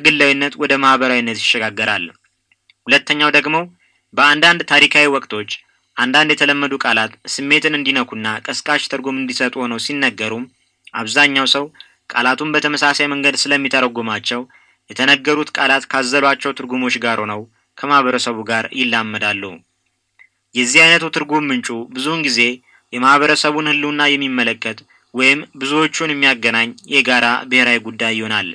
ከግላዊነት ወደ ማህበራዊነት ይሸጋገራል። ሁለተኛው ደግሞ በአንዳንድ ታሪካዊ ወቅቶች አንዳንድ የተለመዱ ቃላት ስሜትን እንዲነኩና ቀስቃሽ ትርጉም እንዲሰጡ ሆነው ሲነገሩ አብዛኛው ሰው ቃላቱን በተመሳሳይ መንገድ ስለሚተረጉማቸው የተነገሩት ቃላት ካዘሏቸው ትርጉሞች ጋር ሆነው ከማህበረሰቡ ጋር ይላመዳሉ። የዚህ አይነቱ ትርጉም ምንጩ ብዙውን ጊዜ የማህበረሰቡን ሕልውና የሚመለከት ወይም ብዙዎቹን የሚያገናኝ የጋራ ብሔራዊ ጉዳይ ይሆናል።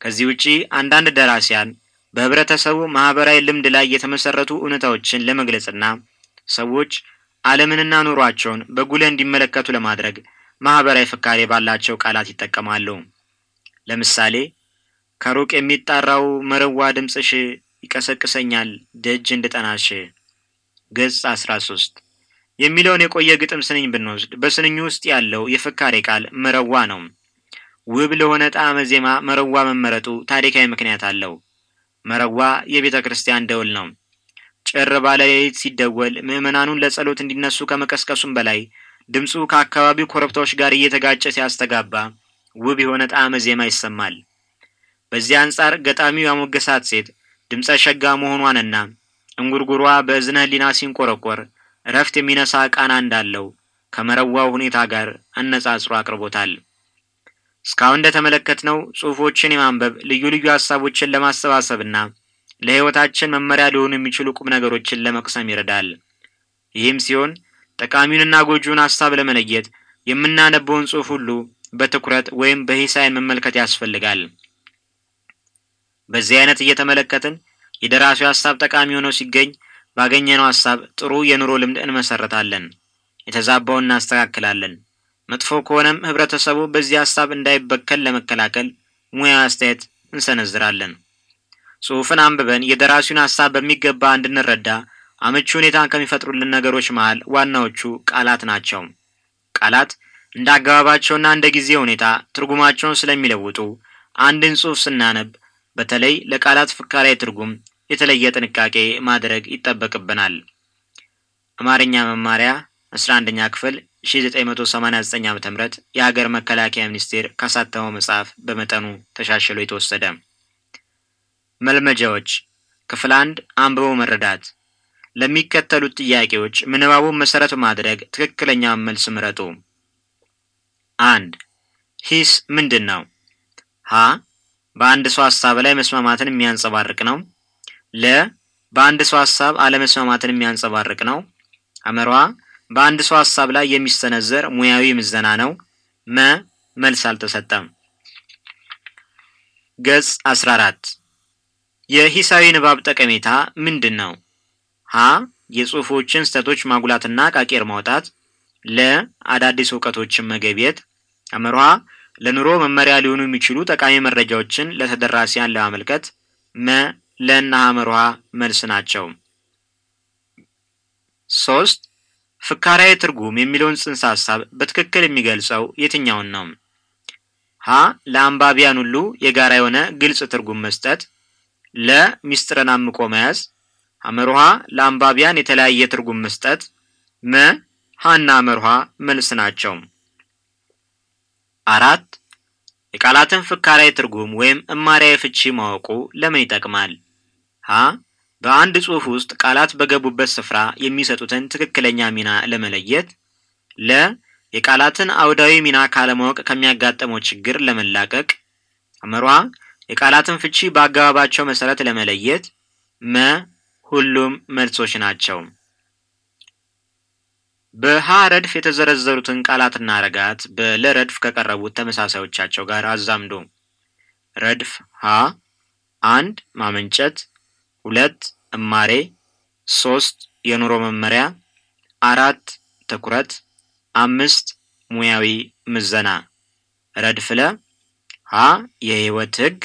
ከዚህ ውጪ አንዳንድ ደራሲያን በህብረተሰቡ ማህበራዊ ልምድ ላይ የተመሰረቱ እውነታዎችን ለመግለጽና ሰዎች ዓለምንና ኑሯቸውን በጉልህ እንዲመለከቱ ለማድረግ ማህበራዊ ፍካሬ ባላቸው ቃላት ይጠቀማሉ። ለምሳሌ ከሩቅ የሚጣራው መረዋ ድምፅሽ ይቀሰቅሰኛል ደጅ እንድጠናሽ ገጽ 13 የሚለውን የቆየ ግጥም ስንኝ ብንወስድ በስንኙ ውስጥ ያለው የፍካሬ ቃል መረዋ ነው። ውብ ለሆነ ጣዕመ ዜማ መረዋ መመረጡ ታሪካዊ ምክንያት አለው። መረዋ የቤተ ክርስቲያን ደውል ነው። ጭር ባለ ሌሊት ሲደወል ምዕመናኑን ለጸሎት እንዲነሱ ከመቀስቀሱም በላይ ድምፁ ከአካባቢው ኮረብታዎች ጋር እየተጋጨ ሲያስተጋባ ውብ የሆነ ጣዕመ ዜማ ይሰማል። በዚህ አንጻር ገጣሚው ያሞገሳት ሴት ድምፀ ሸጋ መሆኗንና እንጉርጉሯ በእዝነ ህሊና ሲንቆረቆር እረፍት የሚነሳ ቃና እንዳለው ከመረዋው ሁኔታ ጋር አነጻጽሮ አቅርቦታል። እስካሁን እንደተመለከትነው ጽሑፎችን የማንበብ ልዩ ልዩ ሀሳቦችን ለማሰባሰብና ለሕይወታችን መመሪያ ሊሆኑ የሚችሉ ቁም ነገሮችን ለመቅሰም ይረዳል። ይህም ሲሆን ጠቃሚውንና ጎጂውን ሀሳብ ለመለየት የምናነበውን ጽሑፍ ሁሉ በትኩረት ወይም በሂሳይን መመልከት ያስፈልጋል። በዚህ አይነት እየተመለከትን የደራሲው ሀሳብ ጠቃሚ ሆኖ ሲገኝ ባገኘነው ሀሳብ ጥሩ የኑሮ ልምድ እንመሰረታለን፣ የተዛባውን እናስተካክላለን። መጥፎ ከሆነም ህብረተሰቡ በዚህ ሀሳብ እንዳይበከል ለመከላከል ሙያዊ አስተያየት እንሰነዝራለን። ጽሑፍን አንብበን የደራሲውን ሀሳብ በሚገባ እንድንረዳ አመቺ ሁኔታን ከሚፈጥሩልን ነገሮች መሃል ዋናዎቹ ቃላት ናቸው። ቃላት እንደ አገባባቸውና እንደ ጊዜ ሁኔታ ትርጉማቸውን ስለሚለውጡ አንድን ጽሑፍ ስናነብ በተለይ ለቃላት ፍካሬ ትርጉም የተለየ ጥንቃቄ ማድረግ ይጠበቅብናል። አማርኛ መማሪያ 11ኛ ክፍል 1989 ዓ.ም የሀገር መከላከያ ሚኒስቴር ካሳተመው መጽሐፍ በመጠኑ ተሻሽሎ የተወሰደ። መልመጃዎች ክፍል አንድ አንብቦ መረዳት። ለሚከተሉት ጥያቄዎች ምንባቡን መሰረት በማድረግ ትክክለኛውን መልስ ምረጡ። አንድ ሂስ ምንድን ነው? ሀ በአንድ ሰው ሀሳብ ላይ መስማማትን የሚያንጸባርቅ ነው። ለ በአንድ ሰው ሀሳብ አለመስማማትን የሚያንጸባርቅ ነው። አመሯ በአንድ ሰው ሀሳብ ላይ የሚሰነዘር ሙያዊ ምዘና ነው። መ መልስ አልተሰጠም። ገጽ 14 የሂሳዊ ንባብ ጠቀሜታ ምንድን ነው? ሀ የጽሑፎችን ስህተቶች ማጉላትና ቃቄር ማውጣት። ለ አዳዲስ እውቀቶችን መገብየት። አመሯ ለኑሮ መመሪያ ሊሆኑ የሚችሉ ጠቃሚ መረጃዎችን ለተደራሲያን ለማመልከት። መ ለና ሐመሯ መልስ ናቸው። ሶስት ፍካራዊ ትርጉም የሚለውን ጽንሰ ሀሳብ በትክክል የሚገልጸው የትኛውን ነው? ሀ ለአንባቢያን ሁሉ የጋራ የሆነ ግልጽ ትርጉም መስጠት። ለ ሚስጥርን አምቆ መያዝ። ሐመርሃ ለአንባቢያን የተለያየ ትርጉም መስጠት። መ ሀና ሐመርሃ መልስ ናቸው። አራት የቃላትን ፍካራዊ ትርጉም ወይም እማሪያዊ ፍቺ ማወቁ ለምን ይጠቅማል? ሀ በአንድ ጽሑፍ ውስጥ ቃላት በገቡበት ስፍራ የሚሰጡትን ትክክለኛ ሚና ለመለየት። ለ የቃላትን አውዳዊ ሚና ካለማወቅ ከሚያጋጥመው ችግር ለመላቀቅ። አመሯ የቃላትን ፍቺ በአገባባቸው መሰረት ለመለየት። መ ሁሉም መልሶች ናቸው። በሀ ረድፍ የተዘረዘሩትን ቃላትና ረጋት በለ ከቀረቡት ተመሳሳዮቻቸው ጋር አዛምዶ። ረድፍ ሀ አንድ ማመንጨት፣ ሁለት እማሬ፣ ሶስት የኑሮ መመሪያ፣ አራት ትኩረት፣ አምስት ሙያዊ ምዘና። ረድፍ ለ ሀ የህይወት ህግ፣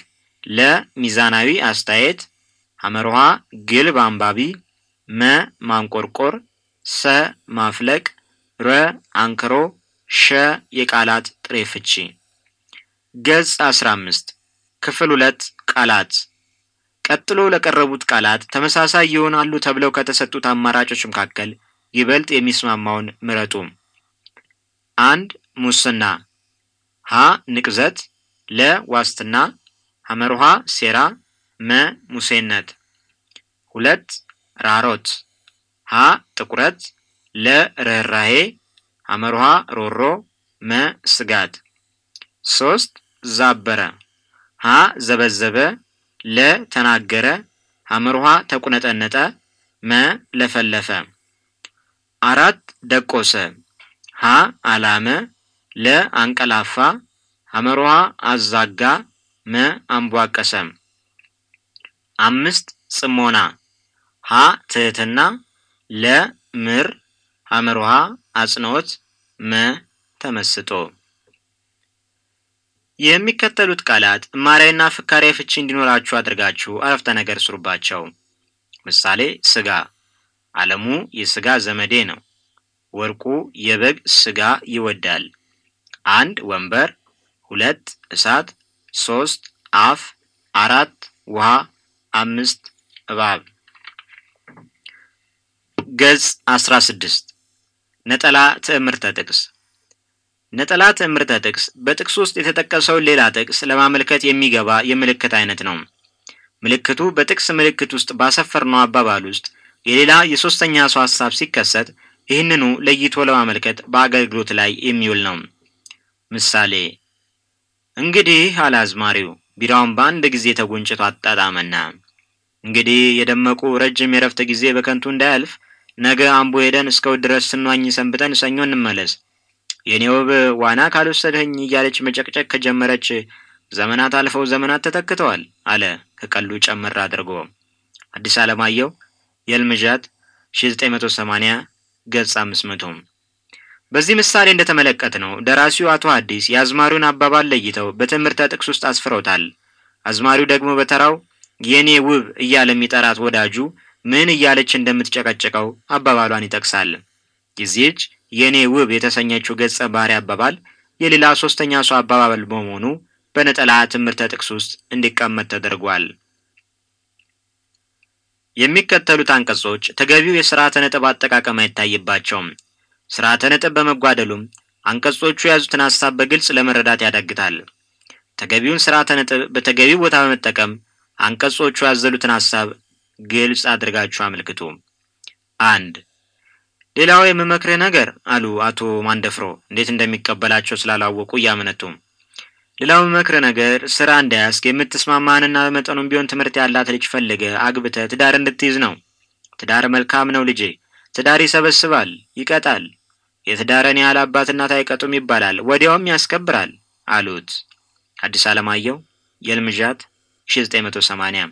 ለ ሚዛናዊ አስተያየት፣ ሐመርሃ ግልብ አንባቢ፣ መ ማንቆርቆር፣ ሰ ማፍለቅ፣ ረ አንክሮ፣ ሸ የቃላት ጥሬ ፍቺ። ገጽ 15 ክፍል ሁለት ቃላት ቀጥሎ ለቀረቡት ቃላት ተመሳሳይ ይሆናሉ ተብለው ከተሰጡት አማራጮች መካከል ይበልጥ የሚስማማውን ምረጡ። አንድ ሙስና፣ ሀ ንቅዘት፣ ለ ዋስትና፣ ሐመርሃ ሴራ መ ሙሴነት ሁለት ራሮት ሀ ጥቁረት ለ ርኅራሄ ሐመርሃ ሮሮ መ ስጋት ሶስት ዛበረ ሀ ዘበዘበ ለ ተናገረ ሐመርሃ ተቁነጠነጠ መ ለፈለፈ። አራት ደቆሰ ሀ አላመ ለ አንቀላፋ ሐመርሃ አዛጋ መ አንቧቀሰ። አምስት ጽሞና ሀ ትህትና ለ ምር ሐመርሃ አጽንኦት መ ተመስጦ የሚከተሉት ቃላት እማሪያና ፍካሬ ፍቺ እንዲኖራችሁ አድርጋችሁ አረፍተ ነገር ስሩባቸው። ምሳሌ ስጋ አለሙ የስጋ ዘመዴ ነው። ወርቁ የበግ ስጋ ይወዳል። አንድ ወንበር፣ ሁለት እሳት፣ ሶስት አፍ፣ አራት ውሃ፣ አምስት እባብ። ገጽ አስራ ስድስት ነጠላ ትዕምርተ ጥቅስ ነጠላ ትዕምርተ ጥቅስ በጥቅስ ውስጥ የተጠቀሰውን ሌላ ጥቅስ ለማመልከት የሚገባ የምልክት አይነት ነው። ምልክቱ በጥቅስ ምልክት ውስጥ ባሰፈርነው አባባል ውስጥ የሌላ የሶስተኛ ሰው ሀሳብ ሲከሰት ይህንኑ ለይቶ ለማመልከት በአገልግሎት ላይ የሚውል ነው። ምሳሌ እንግዲህ አለ አዝማሪው ቢራውን በአንድ ጊዜ ተጎንጭቶ አጣጣመና፣ እንግዲህ የደመቁ ረጅም የረፍት ጊዜ በከንቱ እንዳያልፍ ነገ አምቦ ሄደን እስከ እሑድ ድረስ ስንዋኝ ሰንብተን ሰኞ እንመለስ። የኔ ውብ ዋና ካልወሰድኸኝ እያለች መጨቅጨቅ ከጀመረች ዘመናት አልፈው ዘመናት ተተክተዋል አለ ከቀሉ ጨመር አድርጎ። አዲስ አለማየሁ የልምዣት 1980 ገጽ 500። በዚህ ምሳሌ እንደተመለከት ነው ደራሲው አቶ ሐዲስ የአዝማሪውን አባባል ለይተው በትምህርተ ጥቅስ ውስጥ አስፍረውታል። አዝማሪው ደግሞ በተራው የኔ ውብ እያለ የሚጠራት ወዳጁ ምን እያለች እንደምትጨቀጭቀው አባባሏን ይጠቅሳል። የዚህች የኔ ውብ የተሰኘችው ገጸ ባህሪ አባባል የሌላ ሶስተኛ ሰው አባባል በመሆኑ በነጠላ ትምህርተ ጥቅስ ውስጥ እንዲቀመጥ ተደርጓል። የሚከተሉት አንቀጾች ተገቢው የስርዓተ ነጥብ አጠቃቀም አይታይባቸውም። ስርዓተ ነጥብ በመጓደሉም አንቀጾቹ የያዙትን ሀሳብ በግልጽ ለመረዳት ያዳግታል። ተገቢውን ስርዓተ ነጥብ በተገቢው ቦታ በመጠቀም አንቀጾቹ ያዘሉትን ሀሳብ ግልጽ አድርጋችሁ አመልክቱ። አንድ ሌላው የምመክርህ ነገር አሉ አቶ ማንደፍሮ እንዴት እንደሚቀበላቸው ስላላወቁ እያመነቱ። ሌላው የምመክርህ ነገር ስራ እንዳያስክ የምትስማማህንና በመጠኑም ቢሆን ትምህርት ያላት ልጅ ፈልገህ አግብተህ ትዳር እንድትይዝ ነው። ትዳር መልካም ነው ልጄ። ትዳር ይሰበስባል፣ ይቀጣል። የትዳርን ያህል አባት እናት አይቀጡም ይባላል፣ ወዲያውም ያስከብራል አሉት። አዲስ አለማየሁ የልምዣት 1980